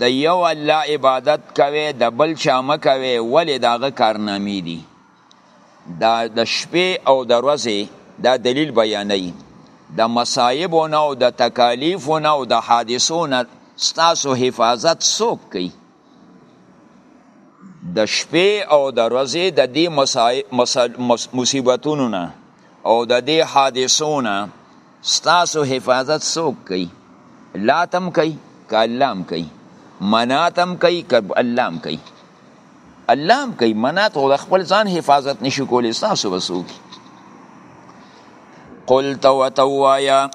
د یو الله عبادت کوي د بل چا مکوي ولې د هغه کارنامې دي دا د شپې او د ورځې دا دلیل بیانوي د مصایبو نه او د تکالیفو نه او د حادثو نه ستاسو حفاظت څوک کوي د شپې او د ورځې د دې مصیبتونو نه او د دې حادثو نه ستاسو حفاظت څوک کوي لاتم کوي که الله هم کوي منات هم کوي که الله هم کوي الله هم کوي منات خو د خپل ځان حفاظت نشي کولی ستاسو به څوک قل ته ورته ووایه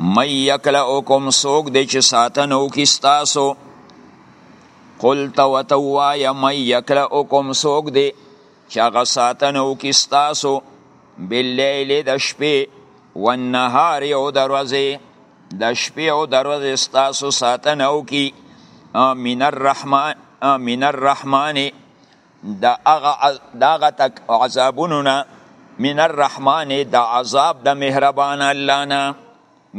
من یکلؤکم څوک دی چې ساتنه وکړي ستاسو قل ته ورته ووایه من یکلؤکم څوک دی چې هغه ساتنه وکړي ستاسو باللیل د شپې والنهار او د ورځې د شپې او د ورځې ستاسو ساتنه وکړي من الرحمن من الرحمن د هغه د هغه تک عذابونو نه من الرحمن د عذاب د مهربان الله نه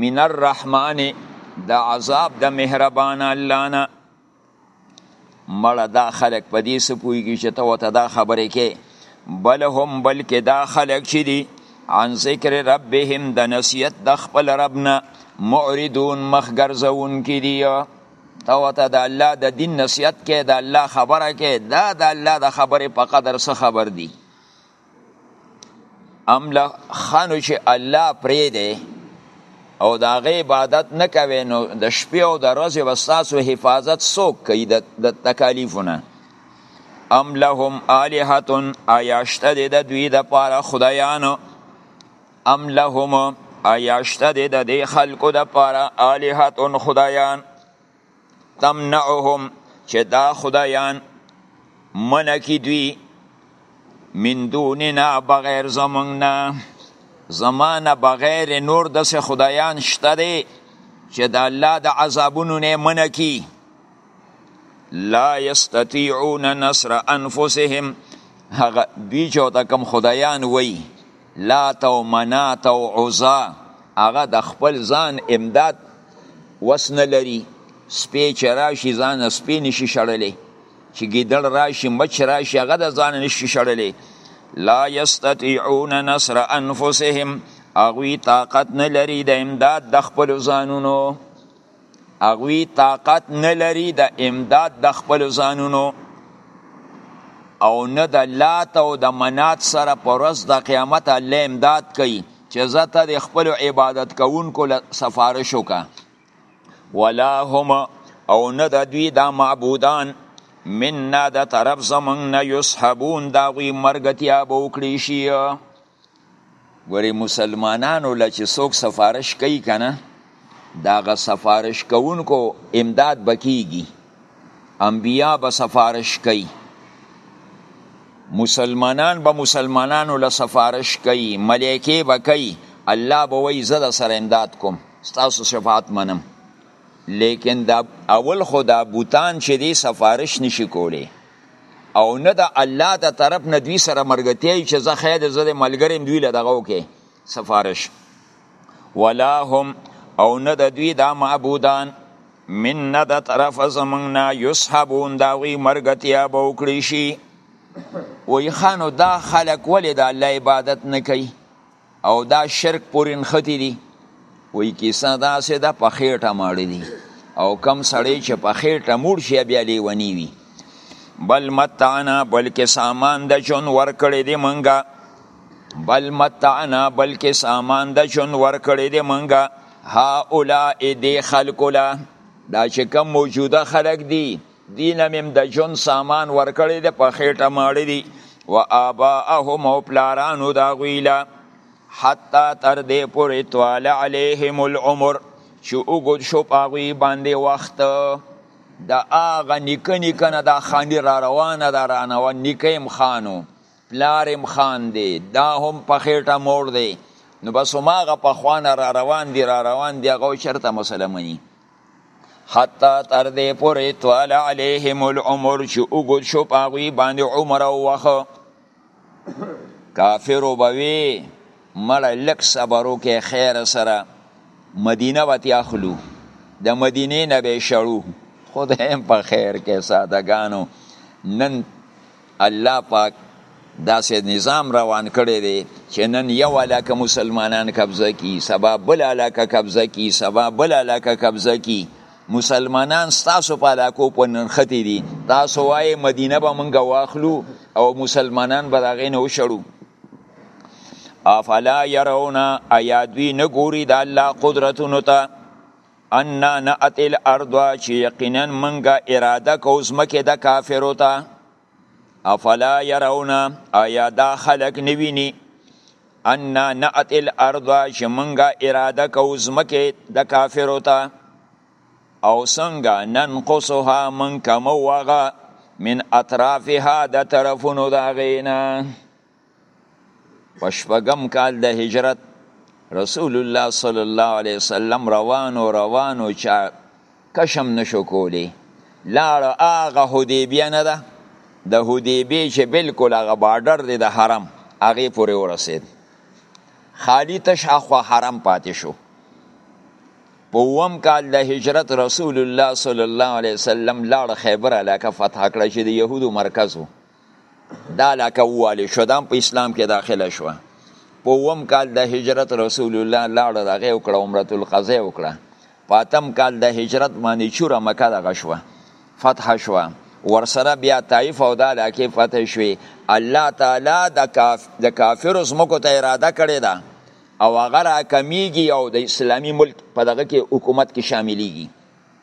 من الرحمن د عذاب د مهربان الله نه مړه دا خلک په دې څه پوهېږي چې ته ورته دا خبرې کې بل هم بلکې دا خلک چې دي عن ذکر ربهم د نصیحت د خپل رب نه معرضون مخ ګرځوونکي دي ته ورته د الله د دین نصیحت کې د الله خبره کې دا د الله د خبرې په قدر څه خبر دي ام له خانو چې الله پرې دی او د هغې عبادت نه کوي نو د شپې او د ورځې به ستاسو حفاظت څوک کوي د تکالیفو نه ام لهم آلهتون آیا شته دی د دوی دپاره خدایانو ام لهم آیا شته دی د دې خلکو دپاره آلهتون خدایان تمنعهم چې دا خدایان منه کی دوی من دوننا بغیر زمونږنا زمانه بغیر نور دس خدایان شته دی چې د الله د عذابونو نه منه کی لا یستطيعون نصر انفسهم هغه دوی چې ته کوم خدایان وای لات او منات او عزا هغه د خپل ځان امداد وس نه لري سپی چې راشي ځان سپی نشي شړلی چې ګیدړ راشي مچ راشي هغه د ځان نشي شړلی لا یستطيعون نصر انفسهم هغوی طاقت نه لري د امداد د خپلو ځانونو هغوی طاقت نه لري د امداد د خپل ځانونو او نه د لات او د منات سره پر ورځ د قیامت الله امداد کوي چې زه ته د خپل عبادت کوونکو سفارش وکړه ولا هم او نه د دوی دا معبودان من نه د طرف زمونږ نه یصحبون د هغوی مرګتیا به وکړی شي ګوري مسلمانانو له چې څوک سفارش کوي کنه دا غ سفارش کوونکو امداد بکیږي انبیا به سفارش کوي مسلمانان به مسلمانانو له سفارش کوي ملائکه به کوي الله به وایي زه د سره امداد کوم ستاسو شفاعت منم لیکن دا اول خو دا بوتان چې دی سفارش نشي کولی او نه د الله د طرف نه دوی سره مرګتیا چې زه خیر زه د ملګری دوی له دغه وکې سفارش ولا هم او نه د دوی دا معبودان من نه د طرف زمونږ نه یصحبون د هغوی مرګتیا به وکړی شي وایي خانو دا خلک ولې د الله عبادت نه کوي او دا شرک پورې نښتي دي وایي کیسه داسې ده په خېټه ماړه دي او کم سړی چې په خېټه موړ شي بیا لیونی وي بل متعنا بلکې سامان د ژوند ورکړی دی منګه بل متعنا بلکې سامان د ژوند ورکړی دی منګه ها اولا دې خلکو لا دا چې کوم موجوده خلک دي دی نه میم د جون سامان ورکړی ده په خیټه ماړی دی و آباءهم او پلارانو دا غویلا حتی تر دی پوری طوال علیهم العمر چو اگد شو پاغوی باندی وقت دا آغا نکه نکه نه دا خانی را روانه دا رانوان نکه ام خانو پلار ام خان دی دا هم په خیټه مور دی نو بس هماغه په خوانه را روان دی را روان دی هغه چرته مسلمانی حتی تر دې پورې طوال علیهم العمر چې اوږد شو په هغوی باندې عمر او وخت کافرو به وي مړه لږ صبر وکړي خیر سره مدینه به ترې اخلو د مدینې نه به یې شړو خدای هم په خیر کې سادهګانو نن الله پاک داسې نظام روان کړی دی چې نن یو علاقه مسلمانان قبضه کی سبا بل علاقه قبضه کی سبا بل علاقه قبضه کی مسلمانان ستاسو په علاقو په ننختی دي تاسو وای مدینه به مونږ واخلو او مسلمانان به دغه نه وشړو افلا يرون ايا دوی نه ګوري د الله قدرتونو ته ان نعت الارض چې یقینا منګه اراده کو زمکه د کافرو ته افلا يرون آیا دا خلق نویني ان نعت الارض چې منګه اراده کو زمکه د کافرو ته او څنګه ننقصها من کموغه من اطرافها د طرفونو دا غینا په شپږم کال د هجرت رسول الله صلی الله علیه وسلم روانو روانو چا کشم نشو کولی لار هغه حدیبیه نه ده د حدیبیه چې بالکل هغه بارډر دی د حرم هغه پورې ورسید خالی تش اخوا حرم پاتې شو په وم کال د هجرت رسول الله صلی الله علیه وسلم لاړ خیبر علاقه فتح کړه چې د يهودو مرکز وو دا علاقه ووالی شو دا په اسلام کې داخله شو په وم کال د هجرت رسول الله لاړ دغه وکړه عمره القضا وکړه پاتم کال د هجرت باندې چوره مکه دغه شو فتح شو ورسره بیا طائف او د علاقه فتح شوی الله تعالی د کاف د کافر زمکو ته اراده کړی دا او هغه را کمیږي او د اسلامی ملک په دغه کې حکومت کې شاملېږي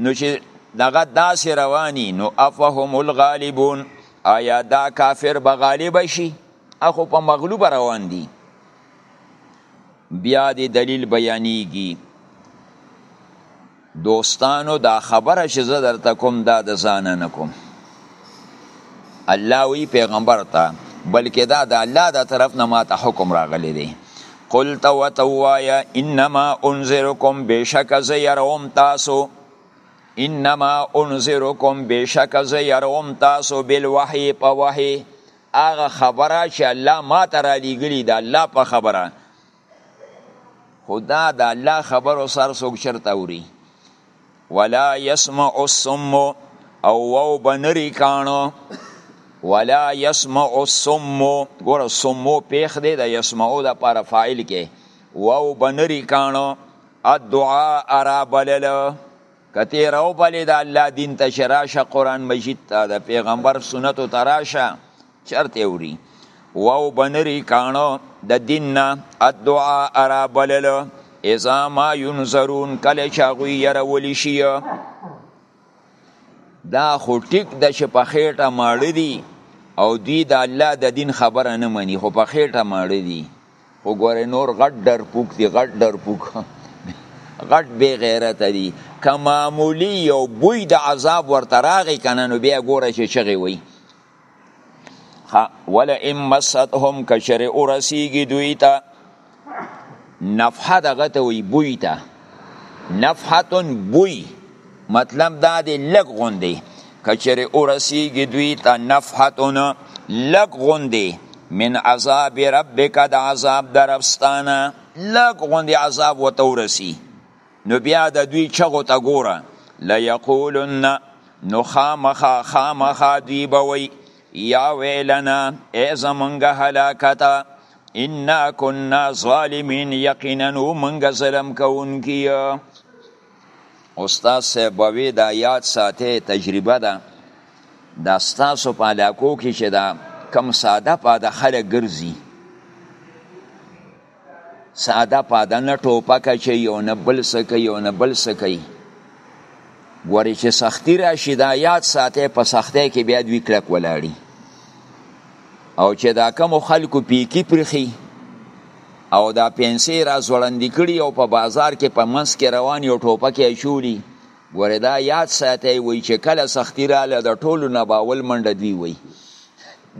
نو چې دغه داسې رواني نو افهم الغالبون آیا دا کافر به غالب شي اخو په مغلوب روان دي بیا د دلیل بیانیږي دوستانو دا خبره چې زه درته کوم دا د ځانه نه کوم الله وی پیغمبر ته بلکې دا د الله د طرف نه ماته حکم راغلی دی قل تو وتوایا انما انذرکم بشک زیروم تاسو انما انذرکم بشک زیروم تاسو بالوحی په وحی هغه خبره چې الله ما ته را لېږلي د الله په خبره خو دا د الله خبرو سر څوک چرته اوري ولا يسمع الصم او وو بنري کانو ولا يسمع الصم ګور صمو پیخ دی د يسمعو د پر فاعل کې وو بنري کانو الدعاء ارا بلل کته راو بلې د الله دین ته شراشه قران مجید ته د پیغمبر سنتو تراشه چرته یې وری واو بنری کانو د دین نه الدعا ارا بلل اذا ما ينظرون کله چې هغوی يرول شي دا خو ټیک د چې په خېټه ماړه دي او دوی د الله د دین خبره نه مني خو په خېټه ماړه دي خو ګورې نور غټ ډرپوک دي غټ ډرپوک غټ بې غیرته دي که معمولي یو بوی د عذاب ورته راغی که نه نو بیا ګوره چې چغې وایي ولا ان مستهم کشر اورسیږي دوی ته نفحه دغه ته وي بوی ته نفحتن بوی مطلب دا دی لږ غوندې کشر اورسیږي دوی ته نفحتن لږ غوندې من عذاب ربک د عذاب درفستانه لږ غوندې عذاب وته ورسی نو بیا د دوی چغو ته ګوره ليقولن نو خامخا خامخا دوی به وي یا ویلنا ای زمونږ هلاکته انا کنا ظالمین یقینا مونږ ظلم کوونکي استاد صاحب وی دا یاد ساته تجربه ده دا ستاسو په علاقو کې چې دا کم ساده پاده خلک ګرځي ساده پاده نه ټوپک اچوي او نه بل څه کوي او نه بل څه کوي ګورې چې سختی راشي دا یاد ساته په سختۍ کې بیا دوی کلک ولاړي او چې دا کم خلکو پیکی پرخي او دا پنسې را زوړندې کړي او په بازار کې په منځ کې روان یو ټوپک یې چولي ګوره دا یاد ساتی وای چې کله سختی رااله د ټولو نه باول منډه دوی وای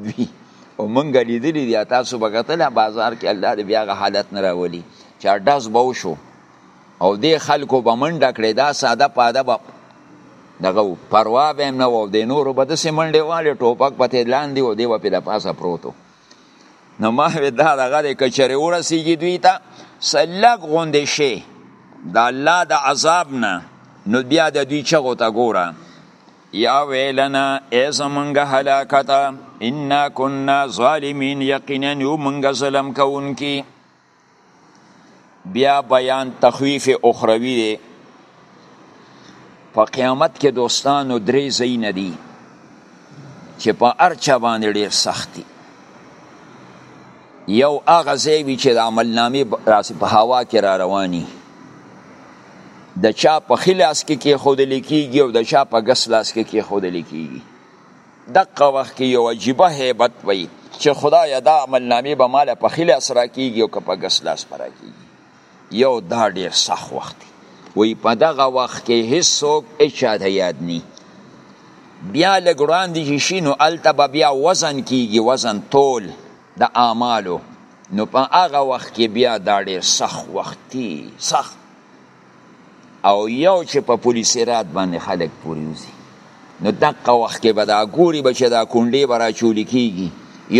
وي او مونږ لیدلی دی تاسو به کتل بازار کې الله دې بیا غ حالت نه راولي چې اډاس به وشو او دې خلکو به منډه کړې دا ساده پاده به دغه پروا به نه و د نورو به داسې منډې والې ټوپک پتې لاندې و دی به پې د پاسه پروتو نو ما وې دا دغه دی که چېرې ورسېږي دوی ته څه لږ غوندې شي د الله د عذاب نه نو بیا د دوی چغو ته ګوره یا ویلنا ای زمونږ هلاکته انا کنا ظالمین یقینا یو مونږ ظلم کوونکی بیا بیان تخویف اخروی دی په قیامت کې دوستانو درې ځایونه دي چې په هر چا باندې ډېر سخت دي یو هغه ځای وي چې د عملنامې راسې په هوا کې را رواني د چا په ښي لاس کې کېښودل کېږي او د چا په ګس لاس کې کېښودل کېږي دقه وخت کې یو عجیبه هیبت وي چې خدای دا عملنامې به مال په ښي لاس راکېږي او که په ګس لاس به راکېږي یو دا ډېر سخت وخت دی وایي په دغه وخت کې هیڅوک هیچا ته یاد نی بیا لږ وړاندې چې شي نو هلته به بیا وزن کېږي وزن تول د اعمالو نو په هغه وخت کې بیا دا ډیر سخت وختي سخت او یو چې په پولیسي رات باندې خلک پورې وځي نو دقه وخت کې به دا ګوري به چې دا کونډې به راچولې کېږي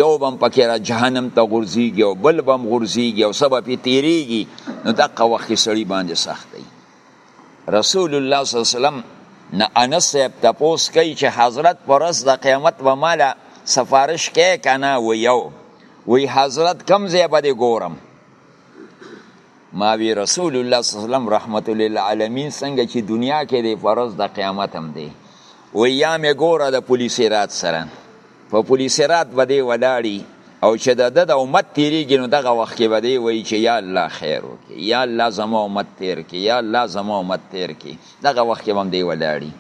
یو به هم پکې را جهنم ته غورځېږي او بل به هم غورځېږي او څه به پرې تېرېږي نو دقه وخت کې سړي باندې سخت دی رسول الله صلی الله علیه وسلم نه انس صاحب تپوس کوي چې حضرت پرس د قیامت به مالا سفارش کې کنه و یو وی حضرت کم ځای به دی ګورم ما وی رسول الله صلی الله علیه وسلم رحمت للعالمین څنګه چې دنیا کې دی فرض د قیامت هم دی و یا مې ګوره د پولیس رات سره په پولیسرات به دی ولاړی او چې د د امت تیریږي نو دغه وخت کې به دی وایي چې یا الله خیر وکړي یا الله زما امت تیر کړي یا الله زما امت تیر کړي دغه وخت کې هم دی ولاړی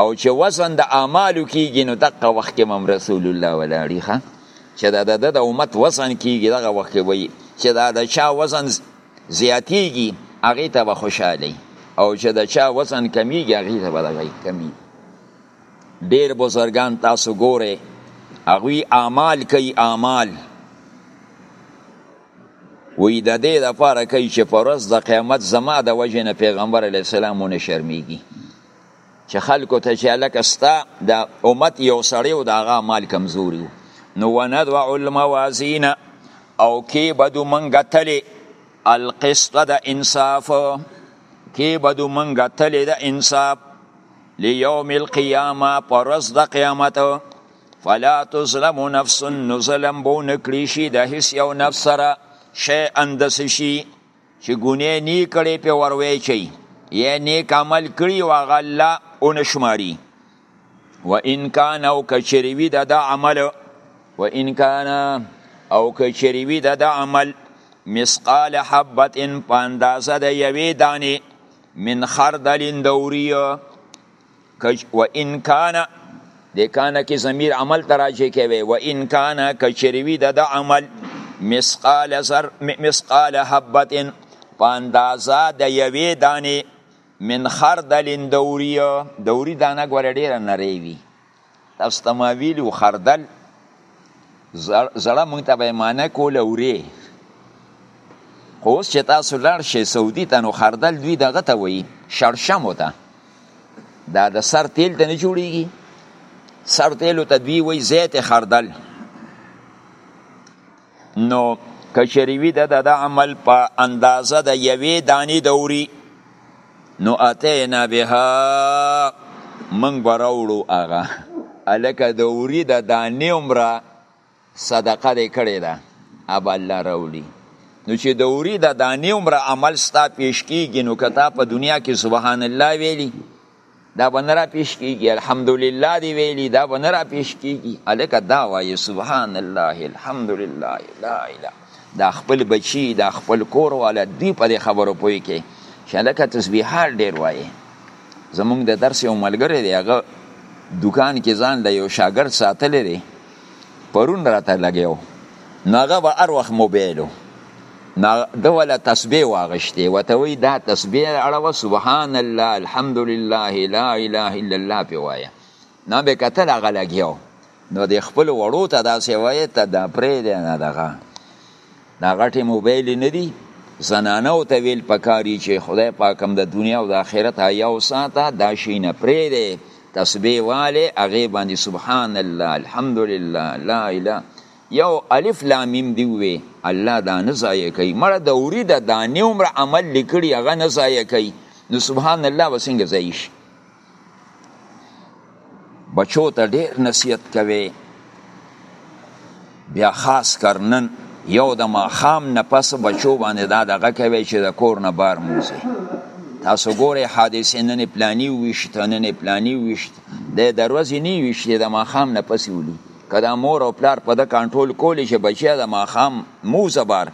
او چې وزن د اعمالو کیږي نو دغه وخت کې هم رسول الله ولاړی ښه چې د د د امت وزن کیږي دغه وخت کې وایي چې دا د چا وزن زیاتیږي هغه ته به خوشاله او چې د چا وزن کمیږي هغه ته به دغه کمیږي ډیر بزرګان تاسو ګوره هغوی اعمال کوي اعمال وی د دې د پاره کوي چې پر ورځ د قیامت زما د وجه نه پیغمبر علی السلام نه شرمېږي چې خلکو ته چې لکه ستا د امت یو سړی او د هغه مال کمزوري نو ونضع الموازین او کې بدو منګه تلې القسط د انصاف کې بدو منګه تلې د انصاف ليوم القيامه پرز د قیامت فلا تظلم نفس نو ظلم بو نکړي شي د هیڅ یو نفس سره شی اندس شي چې ګونه نی کړي په وروي چي یا نیک عمل کړي او هغه الله اونشماري و ان کان او کچریوی د د عمل و ان کان او کچریوی د د عمل مسقال حبت ان پاندازه د یوی دانی من خردل دوری کج و ان کان د کان کی ضمیر عمل تراجه کوي و ان کان کچریوی د عمل مسقال زر مسقال حبه پاندازا د یوی دانی من خردل دوری دوری دانه ګور ډیر نری وی تاسو ته ما ویلو خردل زړه مونږ ته به معنی کوله ورې خو اوس چې تاسو لاړ شئ سعودي ته نو خردل دوی دغه ته وایي شړشمو ته دا د سر تیل ته نه جوړیږي سر تیلو ته دوی وایي زیت خردل نو کچری وی د د عمل په اندازه د یوې دانې دوري نو اتینا بها من براوړو هغه الکه د وری د دانې عمره صدقه دې کړې ده اب الله راوړي نو چې د وری د دانې عمره عمل ستا پیش کیږي نو کته په دنیا کې سبحان الله ویلی دا به نه را پیش کیږي الحمدلله دی ویلی دا به نه را پیش کیږي الکه دا وایي سبحان الله الحمدلله لا اله دا خپل بچی دا خپل کور والا دی په دې خبرو پوي کې چې الکه تسبیحات ډیر وایي زمونږ د درس یو ملګری دی هغه دکان کې ځان له یو شاګرد ساتلی دی پرون راته لګیو نو هغه به هر وخت موبایلو نو ده ولا تسبیح واغشتې وته وی دا تسبیح اړوه سبحان الله الحمد لله لا اله الا الله په وایه نه به کتل هغه لګیو نو د خپل وړو ته داسې وایه ته دا پرې دی نه دغه دا غټې موبایلې نه دي زنانه او ته ویل پکاري چې خدای پاکم د دنیا او د آخرت حیا او ساته دا شي نه پرې دی تسبیح والے هغه باندې سبحان الله الحمدلله لا اله یو الف لام میم دی وی الله دا نه ضایع کوي مړه د اوري د دانې عمر عمل لیکړي هغه نه ضایع کوي نو سبحان الله وسنګ ضایع شي بچو ته ډیر نصیحت کوي بیا خاص کرنن یو د ماخام نه پس بچو باندې دا دغه کوي چې د کور نه بار موزي تاسو ګوره حادثه نن پلانی وشت نن پلانی وشت د دروازې نه وشت د ماخام نه پس ولي کدا مور او پلار په د کنټرول کولې چې بچیا د ماخام موزه بار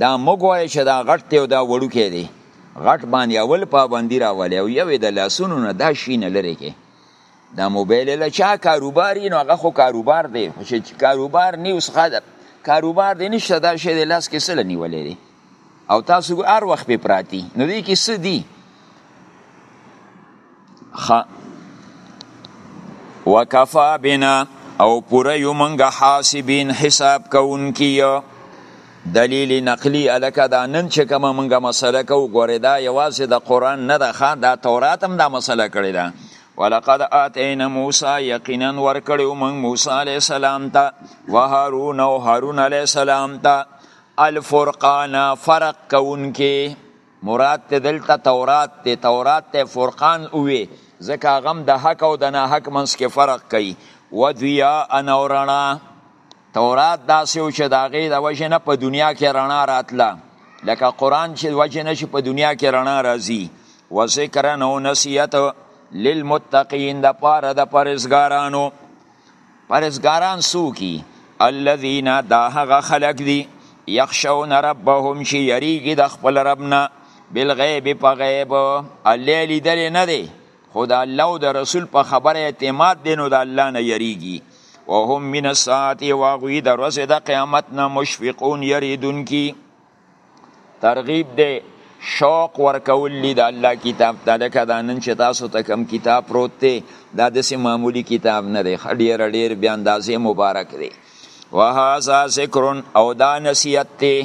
دا موږ وایو چې دا غټ دی او دا وړوکی دی غټ باندې اول پابندي راولي او یو د لاسونو نه دا شي نه لرې کې دا موبایل له چا کاروبار نو هغه خو کاروبار دی خو چې کاروبار نه اوس خاله کاروبار دی نشته دا شی د لاس کې سره نیولې دی او تاسو هر وخت په پراتی نو دې کې څه دی خ وکفا بنا او پوره یو منګه حاسبین حساب کوونکی دلیل نقلی الکه دا نن چې کوم منګه مسله کو ګوره دا یوازې د قران نه ده ښه دا تورات هم دا مسله کړې ده ولقد آتینا موسی یقینا ورکړو موږ موسی علی السلام ته و هارون او هارون علی السلام ته الفرقان فرق کونکي مراد ته دلته تورات دی تورات ته فرقان وی ځکه هغه د حق او د ناحق منځ کې فرق کوي و ضیا ان او رڼا تورات داسې و چې د هغې د وجې نه په دنیا کې رڼا راتله لکه قرآن چې د وجې نه چې په دنیا کې رڼا راځي و ذکرن او نصیحت للمتقین د پاره د پرهیزګارانو پرزګاران سوکی الذين دا هغه خلق دي يخشون ربهم چې یریږي د خپل ربنا بالغیب په غیب الله لیدل نه دی خو د الله او د رسول په خبره اعتماد دی نو د الله نه یریږي وهم من الساعه واغوی د ورځې د قیامت نه مشفقون یریدونکي ترغیب دی شوق ورکول لی د الله کتاب ته لکه دا نن چې تاسو ته کم کتاب پروت دی دا داسې معمولی کتاب نه دی ډیر ډیر بیا اندازې مبارک دی وهذا ذکر او دا نصیحت دی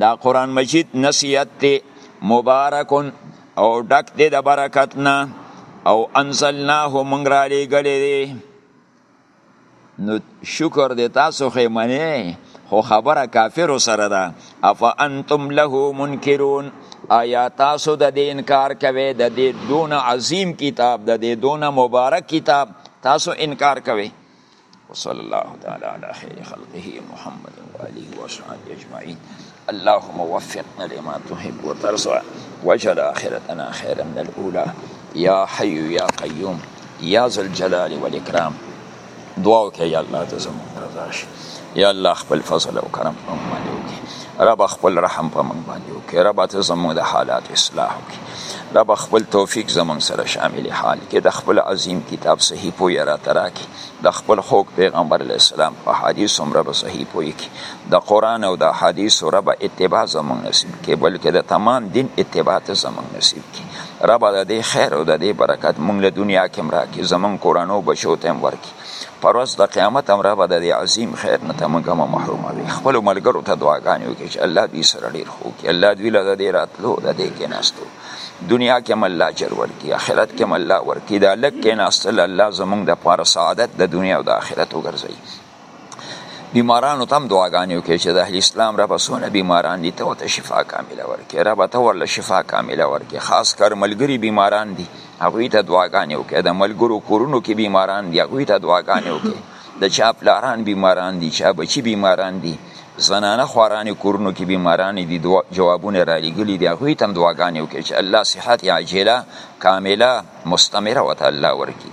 دا قران مجید نصیحت دی مبارک او ډک دی د برکت نه او انزلناه مونږ را لېږلی دی نو شکر دی تاسو خې منی خو خبره کافر سره ده اف انتم له منکرون آیا تاسو د دې انکار کوي د دې دون عظیم کتاب د دې دون مبارک کتاب تاسو انکار کوي وصلی الله تعالی علی خیر خلقه محمد و علیه و صحبه اجمعین اللهم وفقنا لما تحب وترضى واجعل آخرتنا خيرا من الأولى يا حي يا قيوم يا ذا الجلال والإكرام دعا وکړه یا الله ته زموږ رضا شي یا الله خپل فضل او کرم په موږ باندې وکړي رب خپل رحم په موږ باندې وکړي رب ته زموږ د حالات اصلاح وکړي رب خپل توفیق زموږ سره شامل حال کې د خپل عظیم کتاب صحیح پوی را تراکي د خپل خوږ پیغمبر علی السلام په حدیث هم رب صحیح پوی کې د قرآن او د حدیث رب اتباع زمونږ نصیب کې بلکې د تمام دین اتباع ته زمونږ نصیب کې رب د دې خیر او د دې برکت مونږ له دنیا کې مرا کې زمونږ کورانو بچو ته هم ورکي پر ورځ د قیامت هم رب د دې عظیم خیر نه ته مونږ هم محروم وي خپل ملګرو ته دعاګانې وکړي چې الله دوی سره ډېر خو کې الله دوی له دې راتلو د دې کې ناستو دنیا کې هم الله اجر ورکړي آخرت کې هم الله ورکړي دا لږ کې ناستل الله زمونږ د پاره سعادت د دنیا او د آخرت وګرځوي بیمارانو تم دعاګانې وکړي چې د اهل اسلام رب سونه بیماران دي ته ته شفا کامله ورکړي رب ته ورله شفا کامله ورکړي خاص کر ملګری بیماران دي هغه ته دعاګانې وکړي د ملګرو کورونو کې بیماران دي هغه ته دعاګانې وکړي د چا پلاران بیماران دي چا بچی بیماران دي زنانه خواران کورونو کې بیماران دي دوا جوابونه را لګلي دي هغه ته دعاګانې وکړي چې الله صحت عاجله کامله مستمره وته الله ورکړي